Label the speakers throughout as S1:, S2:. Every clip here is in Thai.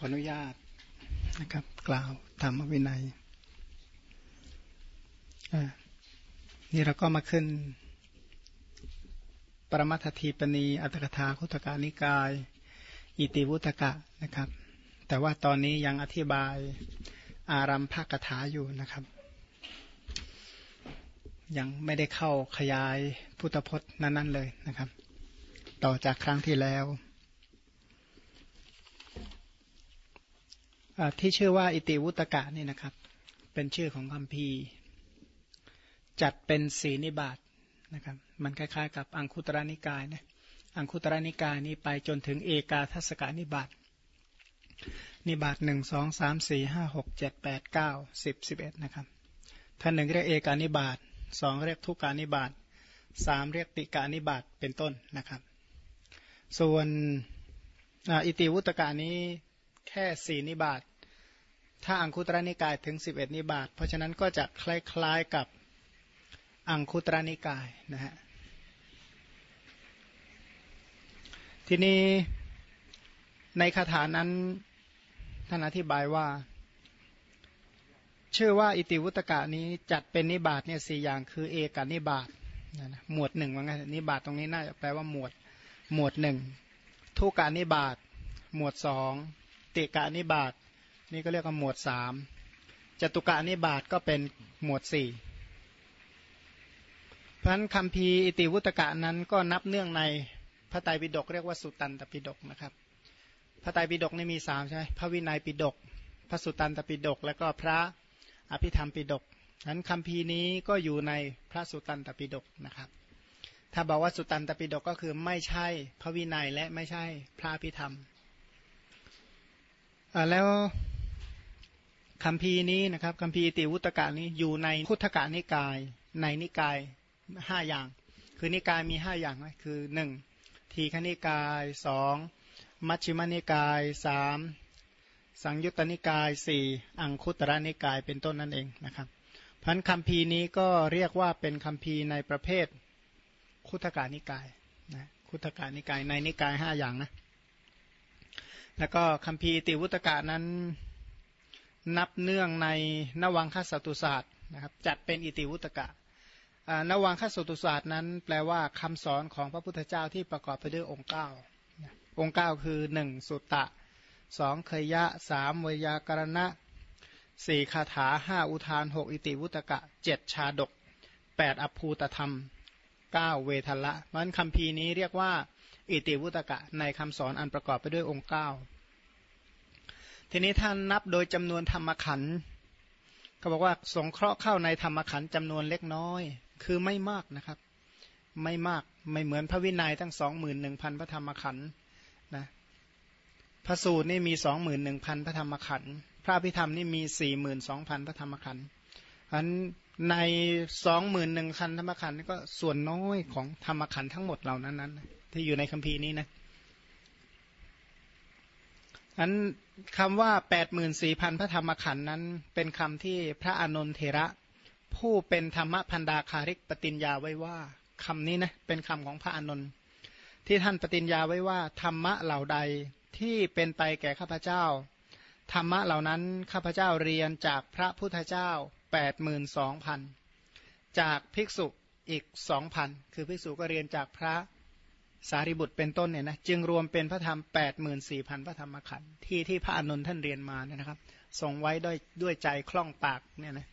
S1: ขออนุญาตนะครับ กล่าวธรรมวินัยนี่เราก็มาขึ้น ปรมัตถีปณีอัตถกถาคุตกานิกาย อิติวุตกะนะครับ แต่ว่าตอนนี้ยังอธิบายอารัมภกถาอยู่นะครับ ยังไม่ได้เข้าขยายพุทธพจน์นั้น ๆ เลยนะครับ ต่อจากครั้งที่แล้ว ที่ชื่อว่าอิติวุตกะนี่นะครับ เป็นชื่อของคำพีจัดเป็นสีนิบาตนะครับ มันคล้ายๆ กับอังคุตระนิกายนะอังคุตระนิกายนี้ไปจนถึงเอกาทัศกานิบาตนิบาตหนึ่งสองสามสี่ห้าหกเจ็ดแปดเก้าสิบสิบเอ็ดนะครับท่านหนึ่งเรียกเอกานิบาตสองเรียกทุกานิบาตสามเรียกติกานิบาตเป็นต้นนะครับ ส่วนอิติวุตกานี้ แค่สี่นิบาตถ้าอังคุตระนิกายถึงสิบเอ็ดนิบาตเพราะฉะนั้นก็จะคล้ายๆกับอังคุตระนิกายนะฮะทีนี้ในคาถานั้นท่านอธิบายว่า ชื่อว่าอิติวุตกะนี้จัดเป็นนิบาตเนี่ยสี่อย่างคือเอกานิบาตหมวดหนึ่งว่าไงนิบาตตรงนี้น่าจะแปลว่าหมวดหมวดหนึ่งทุกานิบาตหมวดสอง ติกานิบาตนี่ก็เรียกว่าหมวดสามจตุกานิบาตก็เป็นหมวดสี่เพราะฉะนั้นคำพีอิติวุตกะนั้นก็นับเนื่องในพระไตรปิฎกเรียกว่าสุตันตปิฎกนะครับ พระไตรปิฎกนี่มีสามใช่ไหมพระวินัยปิฎกพระสุตันตปิฎกแล้วก็พระอภิธรรมปิฎกนั้นคำพีนี้ก็อยู่ในพระสุตันตปิฎกนะครับ ถ้าบอกว่าสุตันตปิฎกก็คือไม่ใช่พระวินัยและไม่ใช่พระอภิธรรม แล้วคำพีนี้นะครับคำพีติวุตกะนี้อยู่ในพุทธกานิกาย ในนิกายห้าอย่าง คือนิกายมีห้าอย่างคือหนึ่งทีฆนิกายสองมัชฌิมนิกายสามสังยุตตนิกายสี่อังคุตระนิกายเป็นต้นนั่นเองนะครับพันคำพีนี้ก็เรียกว่าเป็นคำพีในประเภทคุตกานิกายนะคุตกานิกายในนิกายห้าอย่างนะ แล้วก็คำพีติวุตกะนั้นนับเนื่องในนวังคสตุศาสตร์นะครับจัดเป็นอิติวุตกะนวังคสตุศาสตร์นั้น แปลว่าคำสอนของพระพุทธเจ้าที่ประกอบไปด้วยองค์เก้าองค์เก้าคือหนึ่งสุตตะสองเคยะสามวยากรณะสี่คาถาห้าอุทานหกอิติวุตกะเจ็ดชาดกแปดอภูตธรรมเก้าเวทละมันคำพีนี้เรียกว่า อิติวุตกะในคำสอนอันประกอบไปด้วยองค์เก้าทีนี้ท่านนับโดยจำนวนธรรมขันธ์เขาบอกว่าสงเคราะห์เข้าในธรรมขันธ์จำนวนเล็กน้อย คือไม่มากนะครับ ไม่มากไม่เหมือนพระวินัยทั้งสองหมื่นหนึ่งพันพระธรรมขันธ์นะพระสูตรนี่มีสองหมื่นหนึ่งพันพระธรรมขันธ์พระพิธรรมนี่มีสี่หมื่นสองพันพระธรรมขันธ์อันในสองหมื่นหนึ่งพันธรรมขันธ์ก็ส่วนน้อยของธรรมขันธ์ทั้งหมดเหล่านั้นนั้น ที่อยู่ในคัมภีร์นี้นะอันคำว่าแปดหมื่นสี่พันพระธรรมขันธ์นั้น เป็นคำที่พระอานนทเทระ ผู้เป็นธรรมพันดาคาริกปฏิญญาไว้ว่าคำนี้นะเป็นคำของพระอานนท์ที่ท่านปฏิญญาไว้ว่า ธรรมะเหล่าใดที่เป็นไปแก่ข้าพเจ้า ธรรมะเหล่านั้นข้าพเจ้าเรียนจากพระพุทธเจ้าแปดหมื่นสองพันจากภิกษุอีกสองพันคือภิกษุก็เรียนจากพระ สารีบุตรเป็นต้นเนี่ยนะจึงรวมเป็นพระธรรมแปดหมื่นสี่พันพระธรรมขันธ์ที่ที่พระอนุนท่านเรียนมาเนี่ยนะครับส่งไว้ด้วยด้วยใจคล่องปากเนี่ยนะ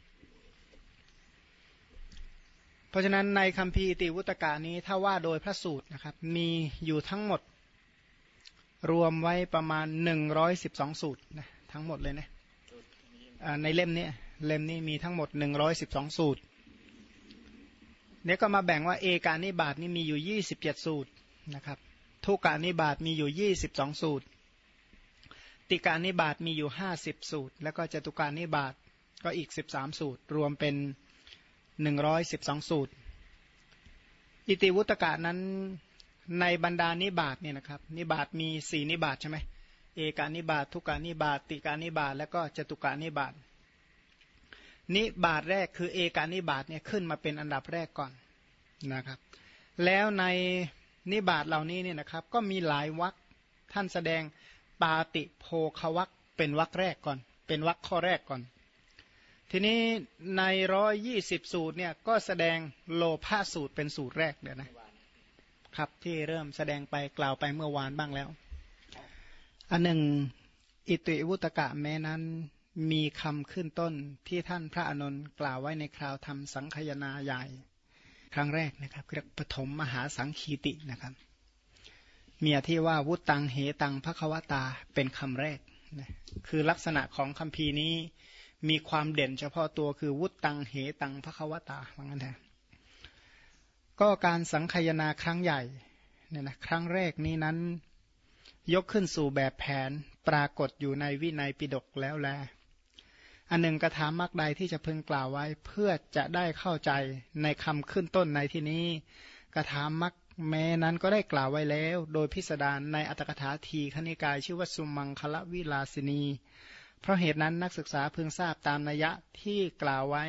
S1: เพราะฉะนั้นในคัมภีติวุตกานี้ถ้าว่าโดยพระสูตรนะครับ มีอยู่ทั้งหมด รวมไว้ประมาณหนึ่งร้อยสิบสองสูตรนะทั้งหมดเลยนะในเล่มนี้เล่มนี้มีทั้งหมดหนึ่งร้อยสิบสองสูตรเนี่ยก็มาแบ่งว่าเอกานิบาตนี่มีอยู่ยี่สิบเจ็ดสูตร นะครับ ทุกกานิบาตมีอยู่ยี่สิบสองสูตร ติการนิบาตมีอยู่ห้าสิบสูตร แล้วก็จตุการนิบาตก็อีกสิบสามสูตร รวมเป็นหนึ่งร้อยสิบสองสูตร อิติวุตกะนั้นในบรรดานิบาตเนี่ยนะครับ นิบาตมีสี่นิบาตใช่ไหมเอกานิบาตทุกานิบาตติการนิบาตแล้วก็จตุการนิบาตนิบาตแรกคือเอกานิบาตเนี่ยขึ้นมาเป็นอันดับแรกก่อนนะครับ แล้วใน นิบาตเหล่านี้เนี่ยนะครับ ก็มีหลายวักท่านแสดงปาติโพควักเป็นวรรคแรกก่อน เป็นวรรคข้อแรกก่อน ทีนี้ในร้อยยี่สิบสูตรเนี่ยก็แสดงโลภาสูตรเป็นสูตรแรกเดี๋ยวนะครับที่เริ่มแสดงไปกล่าวไปเมื่อวานบ้างแล้ว อันหนึ่ง อิติวุตกะแม้นั้นมีคำขึ้นต้นที่ท่านพระอนุนกล่าวไว้ในคราวทำสังคยนาใหญ่ ครั้งแรกนะครับเรียกปฐมมหาสังคีตินะครับ เมียที่ว่าวุตังเหตังพระควตาเป็นคำแรกนะคือลักษณะของคำพีนี้มีความเด่นเฉพาะตัวคือวุตังเหตังพระควตาว่างั้นแทก็การสังคยนาครั้งใหญ่เนี่ยนะครั้งแรกนี้นั้น ยกขึ้นสู่แบบแผนปรากฏอยู่ในวินัยปิฎกแล้วแล อันหนึ่งกระถามมักใดที่จะพึงกล่าวไว้ เพื่อจะได้เข้าใจในคำขึ้นต้นในที่นี้กระถามมักแม้นั้นก็ได้กล่าวไว้แล้ว โดยพิสดารในอัตถกถาทีคณิกายชื่อว่าสุมังคละวิลาสินี เพราะเหตุนั้นนักศึกษาพึงทราบตามนัยยะที่กล่าวไว้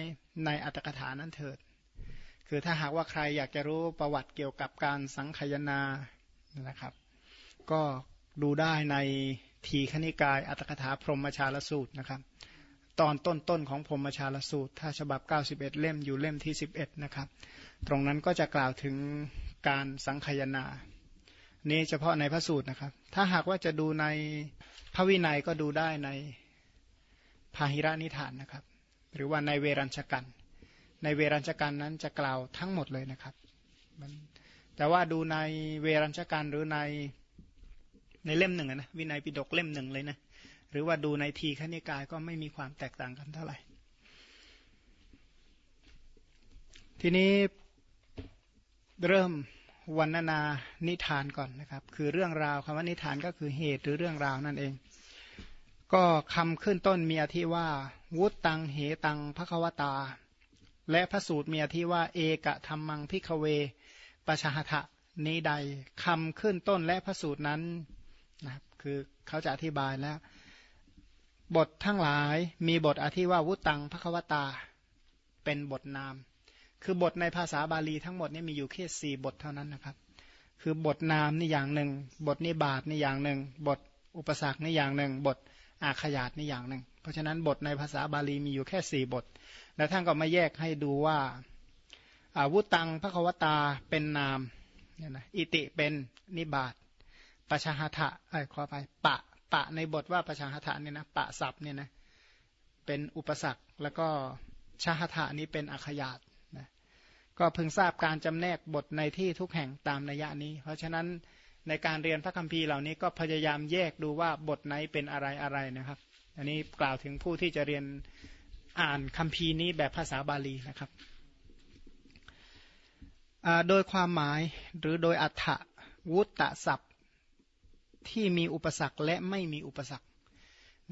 S1: ในอัตถกถานั้นเถิด คือถ้าหากว่าใครอยากจะรู้ประวัติเกี่ยวกับการสังคยนานะครับ ก็ดูได้ในทีคณิกายอัตถกถาพรหมชาลสูตรนะครับ ตอนต้นๆของพรมชาลสูตร ถ้าฉบับ 91 เล่มอยู่เล่มที่ 11 นะครับ ตรงนั้นก็จะกล่าวถึงการสังคยนา นี้เฉพาะในพระสูตรนะครับ ถ้าหากว่าจะดูในพระวินัยก็ดูได้ในพาหิรานิทานนะครับ หรือว่าในเวรัญชกัน ในเวรัญชกันนั้นจะกล่าวทั้งหมดเลยนะครับ แต่ว่าดูในเวรัญชกันหรือในในเล่มหนึ่งนะวินัยปิฎกเล่มหนึ่งเลยนะ หรือว่าดูในทีขณิกายก็ไม่มีความแตกต่างกันเท่าไหร่ ทีนี้เริ่มวันนานิทานก่อนนะครับ คือเรื่องราวคำว่านิทานก็คือเหตุหรือเรื่องราวนั่นเอง ก็คำขึ้นต้นมีอธิว่า วุตตังเหตังพระควตา และพระสูตรมีอธิว่า เอกะธรรมังพิกเวปชาหะนี้ใดคำขึ้นต้นและพระสูตรนั้นนะครับคือเขาจะอธิบายแล้ว บททั้งหลายมีบทอธิว่าวุตังพระควตา เป็นบทนาม คือบทในภาษาบาลีทั้งหมดนี่มีอยู่แค่สี่บทเท่านั้นนะครับ คือบทนามนี่อย่างหนึ่ง บทนิบาตนี่อย่างหนึ่ง บทอุปสรรคนี่อย่างหนึ่ง บทอาขยาตนี่อย่างหนึ่ง เพราะฉะนั้นบทในภาษาบาลีมีอยู่แค่สี่บท แล้วท่านก็มาแยกให้ดูว่าอาวุตังพระควตาเป็นนามเนี่ยนะอิติเป็นนิบาตปชาหะไอ้ขอไปปะ ปะในบทว่าประชาหะเนี่ยนะปะศัพท์เนี่ยนะเป็นอุปสรรคแล้วก็ชาหะนี้เป็นอัขยาตนะก็พึงทราบการจำแนกบทในที่ทุกแห่งตามนัยยะนี้ เพราะฉะนั้นในการเรียนพระคัมภีร์เหล่านี้ก็พยายามแยกดูว่าบทไหนเป็นอะไรอะไรนะครับ อันนี้กล่าวถึงผู้ที่จะเรียนอ่านคัมภีร์นี้แบบภาษาบาลีนะครับ โดยความหมายหรือโดยอัฏฐวุตตะศัพ ที่มีอุปสรรคและไม่มีอุปสรรค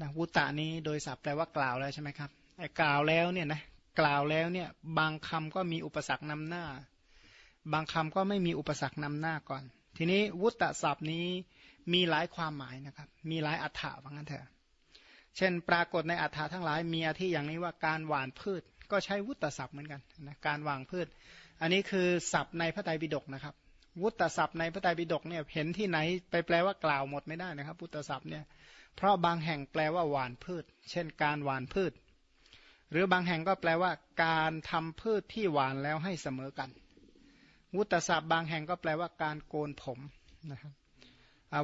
S1: นะวุตตะนี้โดยศัพท์แปลว่ากล่าวแล้วใช่ไหมครับไอ้กล่าวแล้วเนี่ยนะกล่าวแล้วเนี่ยบางคำก็มีอุปสรรคนำหน้า บางคำก็ไม่มีอุปสรรคนำหน้าก่อน ทีนี้วุตตะศัพท์นี้มีหลายความหมายนะครับ มีหลายอัฏฐะว่างั้นเถอะเช่น ปรากฏในอัฏฐะทั้งหลายมีอธิอย่างนี้ว่าการหว่านพืช ก็ใช้วุตตะศัพท์เหมือนกันนะการวางพืช อันนี้คือศัพท์ในพระไตรปิฎกนะครับ วุตตศัพท์ในพระไตรปิฎกเนี่ยเห็นที่ไหนไปแปลว่ากล่าวหมดไม่ได้นะครับวุตศัพท์เนี่ยเพราะบางแห่งแปลว่าหวานพืช เช่นการหวานพืช หรือบางแห่งก็แปลว่า การทำพืชที่หวานแล้วให้เสมอกัน วุตตศัพท์บางแห่งก็แปลว่าการโกนผมนะครับ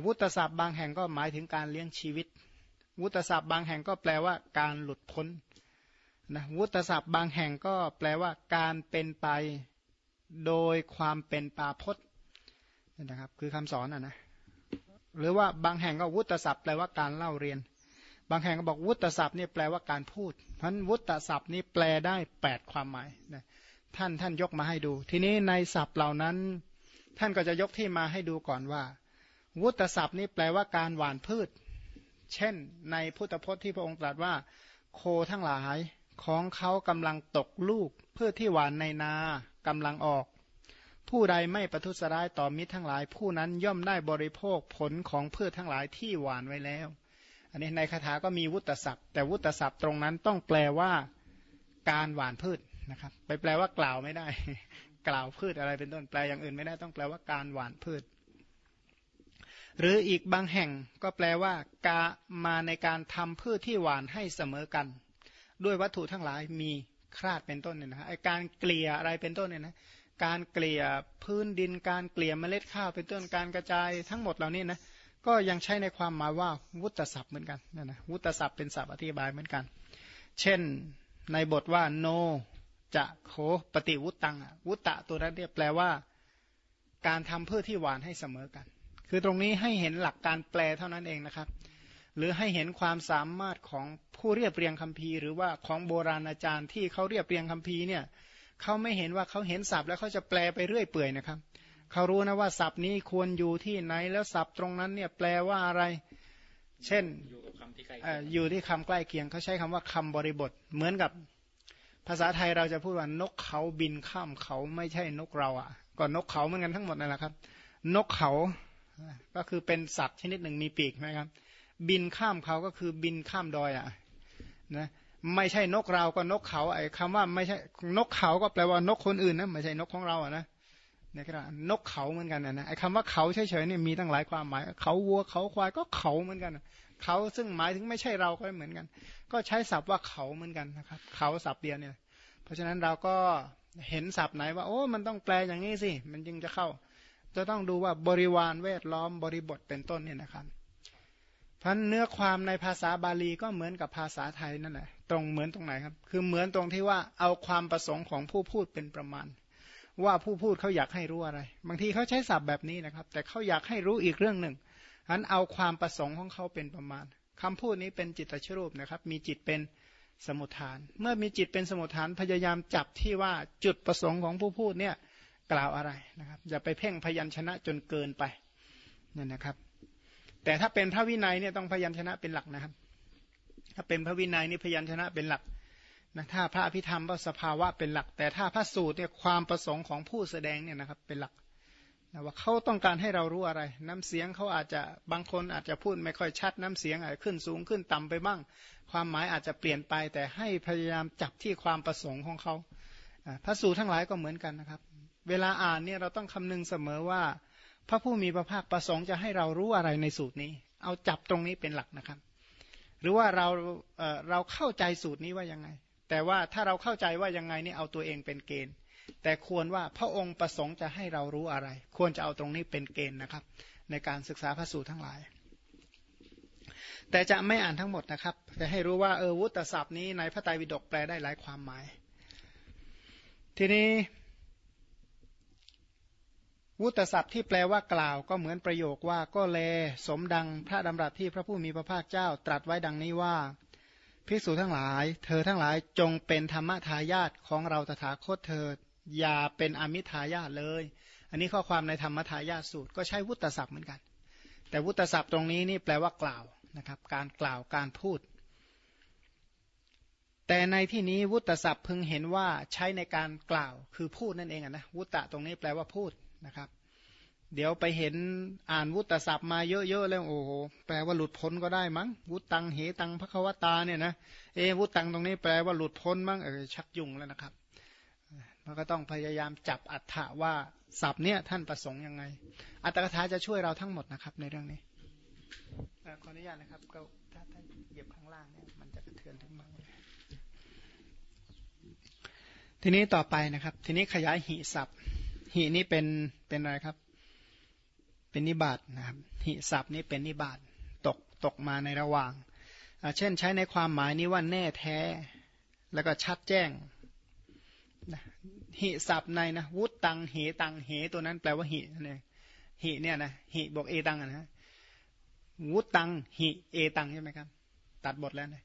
S1: วุตตศัพท์บางแห่งก็หมายถึงการเลี้ยงชีวิต วุตตศัพท์บางแห่งก็แปลว่า การหลุดพ้นนะวุตศัพท์บางแห่งก็แปลว่า การเป็นไปโดยความเป็นปาพจน์ นะครับ คือคำสอนอะนะหรือว่าบางแห่งก็วุตศัพท์แปลว่าการเล่าเรียน บางแห่งก็บอกวุตศัพท์นี่แปลว่าการพูดเพราะวุตศัพท์นี่แปลได้ 8 ความหมายนะท่านท่านยกมาให้ดู ทีนี้ในศัพท์เหล่านั้น ท่านก็จะยกที่มาให้ดูก่อนว่า วุตศัพท์นี่แปลว่าการหว่านพืช เช่น ในพุทธพจน์ที่พระองค์ตรัสว่า โคทั้งหลายของเขากำลังตกลูกพื่อที่หวานในนากำลังออก ผู้ใดไม่ประทุษร้ายต่อมิตรทั้งหลาย ผู้นั้นย่อมได้บริโภคผลของพืชทั้งหลายที่หวานไว้แล้ว อันนี้ในคาถาก็มีวุตศัพท์ แต่วุตศัพท์ตรงนั้นต้องแปลว่าการหวานพืชนะครับ ไปแปลว่ากล่าวไม่ได้ กล่าวพืชอะไรเป็นต้นแปลอย่างอื่นไม่ได้ต้องแปลว่าการหวานพืช หรืออีกบางแห่งก็แปลว่ากามาในการทำพืชที่หวานให้เสมอกัน ด้วยวัตถุทั้งหลายมีคราดเป็นต้นเนี่ยนะไอการเกลี่ยอะไรเป็นต้นเนี่ยนะ การเกลี่ยพื้นดินการเกลี่ยเมล็ดข้าวเป็นต้นการกระจายทั้งหมดเหล่านี้นะก็ยังใช้ในความหมายว่าวุตศัพท์เหมือนกันนะนะวุตศัพท์เป็นศัพท์อธิบายเหมือนกัน เช่นในบทว่าโนจะโคปฏิวุตตังวุตตะตัวนั้นเนี่ยแปลว่า การทำเพื่อที่หวานให้เสมอกัน คือตรงนี้ให้เห็นหลักการแปลเท่านั้นเองนะครับ หรือให้เห็นความสามารถของผู้เรียบเรียงคัมภีร์ หรือว่าของโบราณอาจารย์ที่เขาเรียบเรียงคัมภีร์เนี่ย เขาไม่เห็นว่าเขาเห็นศัพท์แล้วเขาจะแปลไปเรื่อยเปื่อยนะครับเขารู้นะว่าศัพท์นี้ควรอยู่ที่ไหนแล้วศัพท์ตรงนั้นเนี่ยแปลว่าอะไร เช่นอยู่กับคำที่ใกล้อยู่ที่คำใกล้เคียงเขาใช้คำว่าคำบริบท เหมือนกับภาษาไทยเราจะพูดว่านกเขาบินข้ามเขาไม่ใช่นกเราอะก็นกเขาเหมือนกันทั้งหมดนั่นแหละครับ นกเขาก็คือเป็นสัตว์ชนิดหนึ่งมีปีกนะครับ บินข้ามเขาก็คือบินข้ามดอยอะนะ ไม่ใช่นกเราก็นกเขาไอ้คำว่าไม่ใช่นกเขาก็แปลว่านกคนอื่นนะไม่ใช่นกของเราอะนะนี่ก็นกเขาเหมือนกันนะไอ้คำว่าเขาเฉยๆเนี่ยมีตั้งหลายความหมาย เขาวัวเขาควายก็เขาเหมือนกัน เขาซึ่งหมายถึงไม่ใช่เราก็เหมือนกัน ก็ใช้ศัพท์ว่าเขาเหมือนกันนะครับ เขาศัพท์เดียวเนี่ย เพราะฉะนั้นเราก็เห็นศัพท์ไหนว่า โอ้ มันต้องแปลอย่างนี้สิมันจึงจะเข้า จะต้องดูว่าบริวารแวดล้อมบริบทเป็นต้นเนี่ยนะครับ พันเนื้อความในภาษาบาลีก็เหมือนกับภาษาไทยนั่นแหละตรงเหมือนตรงไหนครับ คือเหมือนตรงที่ว่าเอาความประสงค์ของผู้พูดเป็นประมาณ ว่าผู้พูดเขาอยากให้รู้อะไร บางทีเขาใช้ศัพท์แบบนี้นะครับ แต่เขาอยากให้รู้อีกเรื่องหนึ่งอันเอาความประสงค์ของเขาเป็นประมาณคำพูดนี้เป็นจิตชรูปนะครับ มีจิตเป็นสมุทฐาน เมื่อมีจิตเป็นสมุทฐานพยายามจับที่ว่าจุดประสงค์ของผู้พูดเนี่ยกล่าวอะไรนะครับ อย่าไปเพ่งพยัญชนะจนเกินไปนั่นนะครับ แต่ถ้าเป็นพระวินัยเนี่ยต้องพยัญชนะเป็นหลักนะครับ ถ้าเป็นพระวินัยนี่พยัญชนะเป็นหลักนะถ้าพระอภิธรรมก็สภาวะเป็นหลัก แต่ถ้าพระสูตรเนี่ยความประสงค์ของผู้แสดงเนี่ยนะครับเป็นหลักนะว่าเขาต้องการให้เรารู้อะไร น้ำเสียงเขาอาจจะบางคนอาจจะพูดไม่ค่อยชัด น้ำเสียงอาจจะขึ้นสูงขึ้นต่ำไปบ้าง ความหมายอาจจะเปลี่ยนไป แต่ให้พยายามจับที่ความประสงค์ของเขาพระสูตรทั้งหลายก็เหมือนกันนะครับ เวลาอ่านเนี่ยเราต้องคำนึงเสมอว่า พระผู้มีพระภาคประสงค์จะให้เรารู้อะไรในสูตรนี้ เอาจับตรงนี้เป็นหลักนะครับ หรือว่าเราเเราเข้าใจสูตรนี้ว่ายังไง แต่ว่าถ้าเราเข้าใจว่ายังไงนี่เอาตัวเองเป็นเกณฑ์ แต่ควรว่าพระองค์ประสงค์จะให้เรารู้อะไร ควรจะเอาตรงนี้เป็นเกณฑ์นะครับ ในการศึกษาพระสูตรทั้งหลายแต่จะไม่อ่านทั้งหมดนะครับ แต่ให้รู้ว่าเออวุตศัพท์นี้ในพระไตรปิฎกแปลได้หลายความหมาย ทีนี้ วุตศัพท์ที่แปลว่ากล่าวก็เหมือนประโยคว่าก็แล สมดังพระดำรัสที่พระผู้มีพระภาคเจ้าตรัสไว้ดังนี้ว่าภิกษุทั้งหลาย เธอทั้งหลายจงเป็นธรรมทายาทของเราตถาคตเธออย่าเป็นอมิทายาทเลย อันนี้ข้อความในธรรมทายาทสูตรก็ใช้วุตศัพท์เหมือนกัน แต่วุตศัพท์ตรงนี้นี่แปลว่ากล่าวนะครับ การกล่าวการพูด แต่ในที่นี้วุตศัพท์พึงเห็นว่าใช้ในการกล่าวคือพูดนั่นเองนะวุตตะตรงนี้แปลว่าพูด นะครับ เดี๋ยวไปเห็นอ่านวุตศัพท์มาเยอะๆแล้วโอ้โหแปลว่าหลุดพ้นก็ได้มั้งวุตังเหตังพระควตาเนี่ยนะเอวุตังตรงนี้แปลว่าหลุดพ้นมั้งเออชักยุ่งแล้วนะครับเราก็ต้องพยายามจับอัฏฐะว่าศัพท์เนี่ยท่านประสงค์ยังไง อัตถกถาจะช่วยเราทั้งหมดนะครับในเรื่องนี้ขออนุญาตนะครับก็ถ้าท่านเหยียบข้างล่างเนี่ยมันจะกระเทือนทั้งหมดทีนี้ต่อไปนะครับ ทีนี้ขยายหิศัพท์ หินี่เป็นเป็นอะไรครับ เป็นนิบาตนะครับหิศัพท์นี้เป็นนิบาตตกตกมาในระหว่าง เช่นใช้ในความหมายนี้ว่าแน่แท้ แล้วก็ชัดแจ้งหิศัพท์ในนะวุตตังเหตังเหตัวนั้นแปลว่าหิเนี่ยหิเนี่ยนะหิบอกเอตังนะวุตตังหิเอตังใช่ไหมครับ ตัดบทแล้วนะ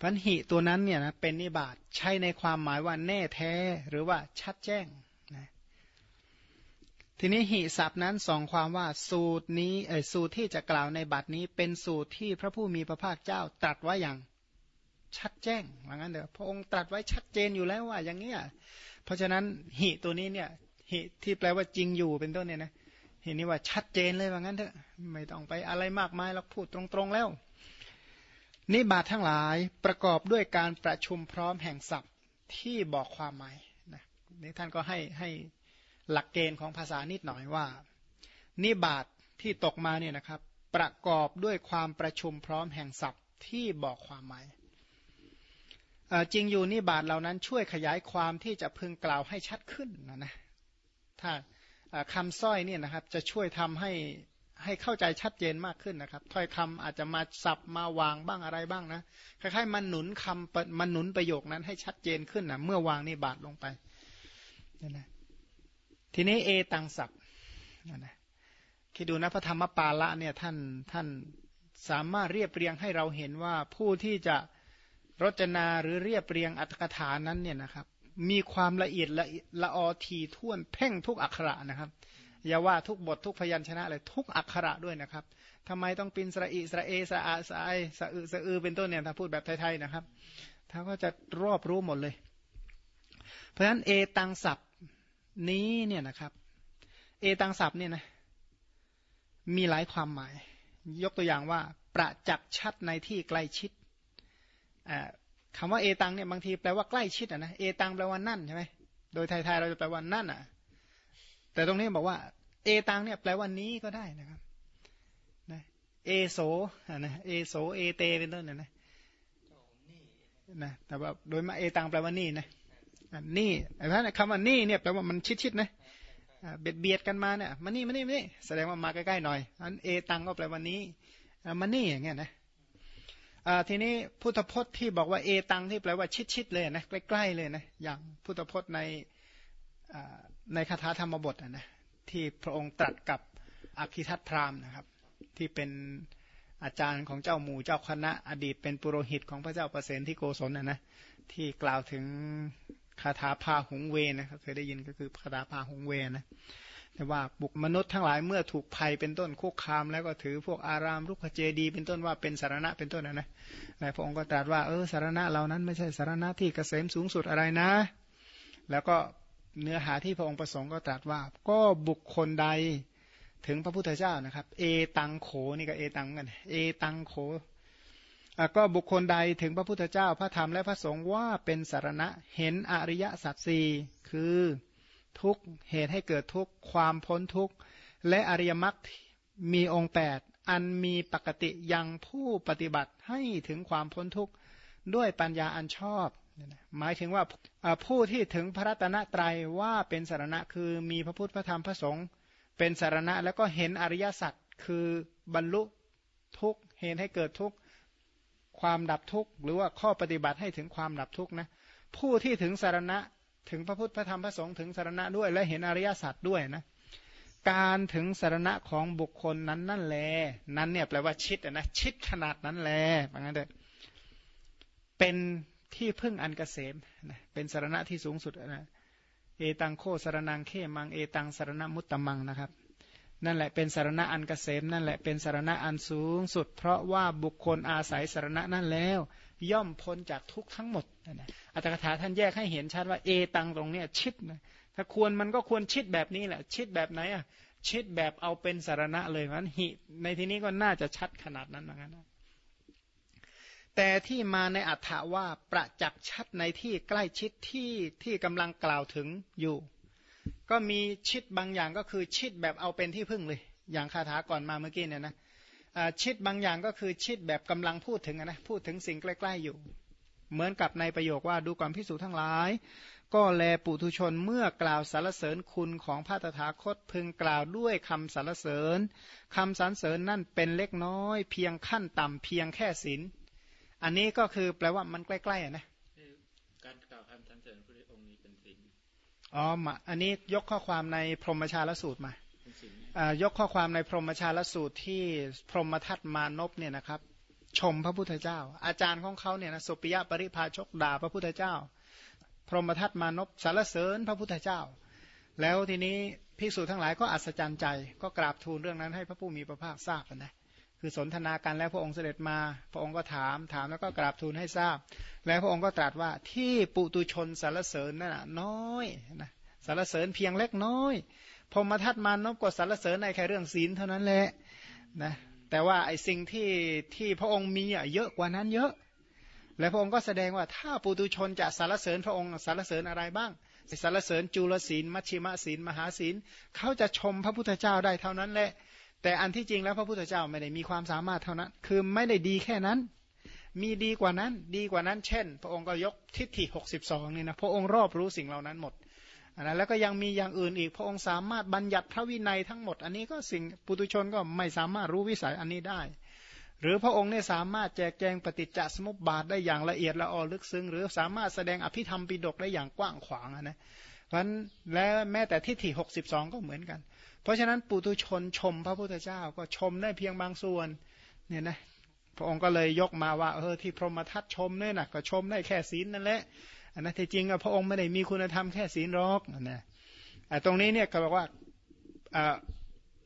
S1: พันหิตัวนั้นเนี่ยนะเป็นนิบาตใช้ในความหมายว่าแน่แท้หรือว่าชัดแจ้ง ทีนี้หิศัพท์นั้นสองความว่าสูตรนี้เออสูตรที่จะกล่าวในบัตรนี้ เป็นสูตรที่พระผู้มีพระภาคเจ้าตรัสไว้อย่างชัดแจ้งว่างั้นเถอะพระองค์ตรัสไว้ชัดเจนอยู่แล้วว่าอย่างเนี้ยเพราะฉะนั้นหิตัวนี้เนี่ยหิที่แปลว่าจริงอยู่เป็นต้นเนี่ยนะหินี้ว่าชัดเจนเลยว่างั้นเถอะไม่ต้องไปอะไรมากมายเราพูดตรงๆแล้ว นิบาตทั้งหลายประกอบด้วยการประชุมพร้อมแห่งศัพท์ที่บอกความหมายนะนี่ท่านก็ให้ให้ หลักเกณฑ์ของภาษานิดหน่อยว่า นิบาตที่ตกมาเนี่ยนะครับ ประกอบด้วยความประชุมพร้อมแห่งศัพท์ที่บอกความหมายจริงอยู่นิบาตเหล่านั้นช่วยขยายความที่จะพึงกล่าวให้ชัดขึ้นนะนะถ้าคำสร้อยเนี่ยนะครับจะช่วยทำให้ให้เข้าใจชัดเจนมากขึ้นนะครับ ถ้อยคำอาจจะมาสับมาวางบ้างอะไรบ้างนะคล้ายๆมันหนุนคำมันหนุนประโยคนั้นให้ชัดเจนขึ้นนะเมื่อวางนิบาตลงไปนี่นะ ทีนี้เอตังศัพท์นะคิดดูนะพระธรรมปาละเนี่ยท่านท่านสามารถเรียบเรียงให้เราเห็นว่าผู้ที่จะรจนาหรือเรียบเรียงอัตถกถานั้นเนี่ยนะครับ มีความละเอียดละละออทีท่วนเพ่งทุกอักขระนะครับอย่าว่าทุกบททุกพยัญชนะเลยทุกอักขระด้วยนะครับทำไมต้องปินสระอิสระเอสระอาสะไอสะอึสะอือเป็นต้นเนี่ยถ้าพูดแบบไทยๆนะครับท่านก็จะรอบรู้หมดเลย เพราะฉะนั้นเอตังศัพท์ นี้เนี่ยนะครับ เอตังศัพท์เนี่ยนะมีหลายความหมาย ยกตัวอย่างว่า ประจักษ์ชัดในที่ใกล้ชิดคำว่าเอตังเนี่ยบางทีแปลว่าใกล้ชิดอะนะเอตังแปลว่านั่นใช่ไหมโดยไทยๆเราจะแปลว่านั่นอะ แต่ตรงนี้บอกว่า เอตังเนี่ยแปลว่านี้ก็ได้นะครับนะเอโสนะเอโสเอเตเป็นต้นนะนะนะแต่ว่าโดยมาเอตังแปลว่านี่นะ นี่ถ้าคำว่านี่เนี่ยแปลว่ามันชิดๆนะเบียดเบียดกันมาเนี่ยมานี่มานี่มานี่แสดงว่ามาใกล้ๆหน่อย อันเอตังก็แปลว่านี้มานี่อย่างเงี้ยนะทีนี้พุทธพจน์ที่บอกว่าเอตังที่แปลว่าชิดๆเลยนะใกล้ๆเลยนะอย่างพุทธพจน์ในในคาถาธรรมบทนะที่พระองค์ตรัสกับอคิทัตพราหมณ์นะครับ ที่เป็นอาจารย์ของเจ้าหมู่เจ้าคณะ อดีตเป็นปุโรหิตของพระเจ้าประเสนที่โกศลนะนะที่กล่าวถึง คาถาพาหงเวนะครับเคยได้ยินก็คือคาถาพาหงเวนะแต่ว่าบุคมนุษย์ทั้งหลายเมื่อถูกภัยเป็นต้นคุกคาม แล้วก็ถือพวกอารามรุกขเจดี เป็นต้นว่าเป็นสารณะเป็นต้นนะนะพระองค์ก็ตรัสว่าเออสารณะเหล่านั้นไม่ใช่สารณะที่เกษมสูงสุดอะไรนะ แล้วก็เนื้อหาที่พระองค์ประสงค์ก็ตรัสว่า ก็บุคคลใดถึงพระพุทธเจ้านะครับ เอตังโขนี่ก็เอตังกันเอตังโข ก็บุคคลใดถึงพระพุทธเจ้าพระธรรมและพระสงฆ์ว่าเป็นสารณะเห็นอริยสัจสี่คือทุกเหตุให้เกิดทุกความพ้นทุกและอริยมรรคมีองค์แปดอันมีปกติยังผู้ปฏิบัติให้ถึงความพ้นทุกข์ด้วยปัญญาอันชอบ หมายถึงว่าผู้ที่ถึงพระรัตนตรัยว่าเป็นสารณะคือมีพระพุทธพระธรรมพระสงฆ์เป็นสารณะแล้วก็เห็นอริยสัจคือบรรลุทุกเหตุให้เกิดทุก ความดับทุกข์หรือว่าข้อปฏิบัติให้ถึงความดับทุกข์นะผู้ที่ถึงสารณะถึงพระพุทธพระธรรมพระสงฆ์ถึงสารณะด้วย และเห็นอริยสัจด้วยนะการถึงสารณะของบุคคลนั้นนั่นแลนั้นเนี่ยแปลว่าชิดนะชิดขนาดนั้นแลว่างั้นเถอะเป็นที่พึ่งอันกเกษมนะเป็นสารณะที่สูงสุดนะเอตังโคสารนังเขมังเอตังสารณมุตตมังนะครับ นั่นแหละเป็นสารณะอันกเกษมนั่นแหละเป็นสารณะอันสูงสุด เพราะว่าบุคคลอาศัยสารณะนั่นแล้ว ย่อมพ้นจากทุกทั้งหมดนะอัตถกถาท่านแยกให้เห็นชัดว่าเอตังตรงเนี้ยชิดนะถ้าควรมันก็ควรชิดแบบนี้แหละ ชิดแบบไหนอะชิดแบบเอาเป็นสารณะเลยมันหิในที่นี้ก็น่าจะชัดขนาดนั้นเหมือนกันนะแต่ที่มาในอัฏฐาว่าประจักษ์ชัดในที่ใกล้ชิดที่ที่กำลังกล่าวถึงอยู่ ก็มีชิดบางอย่างก็คือชิดแบบเอาเป็นที่พึ่งเลย อย่างคาถาก่อนมาเมื่อกี้เนี่ยนะชิดบางอย่างก็คือชิดแบบกำลังพูดถึงนะพูดถึงสิ่งใกล้ ๆอยู่ เหมือนกับในประโยคว่าดูความพิสูจน์ทั้งหลาย ก็แลปุถุชนเมื่อกล่าวสรรเสริญคุณของพระตถาคตพึงกล่าวด้วยคำสรรเสริญคำสรรเสริญนั่นเป็นเล็กน้อย เพียงขั้นต่ำเพียงแค่ศีลอันนี้ก็คือแปลว่ามันใกล้ๆนะ
S2: อ๋
S1: อมาอันนี้ยกข้อความในพรหมชาลสูตรมายกข้อความในพรหมชาลสูตรที่พรหมทัตมานพเนี่ยนะครับ ชมพระพุทธเจ้า อาจารย์ของเขาเนี่ยนะสุปิยะปริภาชกด่าพระพุทธเจ้า พรหมทัตมานพสารเสริญพระพุทธเจ้า แล้วทีนี้ภิกษุทั้งหลายก็อัศจรรย์ใจ ก็กราบทูลเรื่องนั้นให้พระผู้มีพระภาคทราบนะ คือสนทนากันแล้วพระองค์เสด็จมา พระองค์ก็ถามถามแล้วก็กราบทูลให้ทราบ แล้วพระองค์ก็ตรัสว่าที่ปุตุชนสารเสริญนั่นน้อยนะสารเสริญเพียงเล็กน้อยพรมทัตมานพกดสารเสริญในแค่เรื่องศีลเท่านั้นแหละนะแต่ว่าไอ้สิ่งที่ที่พระองค์มีอะเยอะกว่านั้นเยอะ และพระองค์ก็แสดงว่าถ้าปุตุชนจะสารเสริญพระองค์สารเสริญอะไรบ้างสารเสริญจุลศีลมัชชิมศีลมหาศีลเขาจะชมพระพุทธเจ้าได้เท่านั้นแหละ แต่อันที่จริงแล้วพระพุทธเจ้าไม่ได้มีความสามารถเท่านั้น คือไม่ได้ดีแค่นั้น มีดีกว่านั้น ดีกว่านั้น เช่น พระองค์ก็ยกทิฏฐิ62นี่นะพระองค์รอบรู้สิ่งเหล่านั้นหมดนะแล้วก็ยังมีอย่างอื่นอีกพระองค์สามารถบัญญัติพระวินัยทั้งหมด อันนี้ก็สิ่งปุตุชนก็ไม่สามารถรู้วิสัยอันนี้ได้ หรือพระองค์เนี่ยสามารถแจกแจงปฏิจจสมุปบาทได้อย่างละเอียดละออลึกซึ้งหรือสามารถแสดงอภิธรรมปิฎกได้อย่างกว้างขวางนะเพราะฉะนั้นและแม้แต่ทิฏฐิ62 ก็เหมือนกัน เพราะฉะนั้นปุตุชนชมพระพุทธเจ้าก็ชมได้เพียงบางส่วนเนี่ยนะพระองค์ก็เลยยกมาว่าเออที่พรหมทัตชมเนี่ยนะก็ชมได้แค่ศีลนั่นแหละอันนั้นที่จริงอะพระองค์ไม่ได้มีคุณธรรมแค่ศีลหรอกนะตรงนี้เนี่ยก็บอกว่า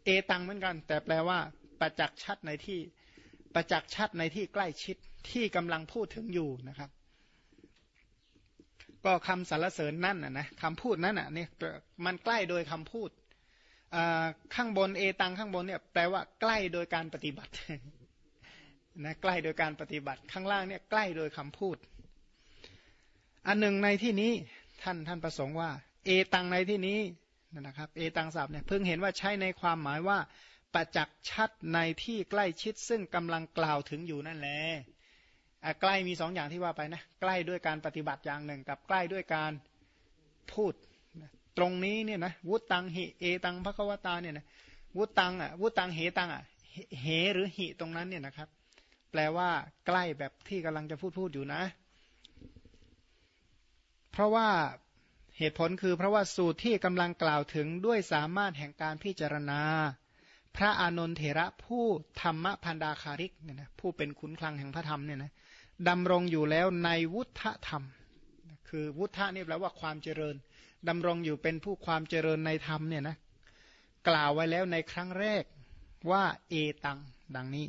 S1: เอตังเหมือนกัน แต่แปลว่า ประจักษ์ชัดในที่ประจักษ์ชัดในที่ใกล้ชิดที่กำลังพูดถึงอยู่นะครับ ก็คำสรรเสริญนั่นนะคำพูดนั้นอะนี่มันใกล้โดยคำพูด ข้างบนเอตังข้างบนเนี่ยแปลว่าใกล้โดยการปฏิบัตินะใกล้โดยการปฏิบัติข้างล่างเนี่ยใกล้โดยคำพูด อันหนึ่งในที่นี้ท่านท่านประสงค์ว่า เอตังในที่นี้นะครับ เอตังศัพท์เนี่ยเพิ่งเห็นว่าใช้ในความหมายว่าประจักษ์ชัดในที่ใกล้ชิดซึ่งกำลังกล่าวถึงอยู่นั่นแหละใกล้มีสองอย่างที่ว่าไปนะ ใกล้ด้วยการปฏิบัติอย่างหนึ่ง กับใกล้ด้วยการพูด ตรงนี้เนี่ยนะวุตังหิเอตังพระควตาเนี่ยนะวุตังอะวุตังเหตังอะเหหรือหิตรงนั้นเนี่ยนะครับ แปลว่าใกล้แบบที่กำลังจะพูดพูดอยู่นะ เพราะว่าเหตุผลคือเพราะว่าสูตรที่กำลังกล่าวถึงด้วยสามารถแห่งการพิจารณา พระอานนทเถระผู้ธรรมพันดาคาริกเนี่ยนะผู้เป็นขุนคลังแห่งพระธรรมเนี่ยนะดำรงอยู่แล้วในวุฒธรรม คือวุฒะนี่แปลว่าความเจริญ ดำรงอยู่เป็นผู้ความเจริญในธรรมเนี่ยนะกล่าวไว้แล้วในครั้งแรกว่าเอตัง ดังนี้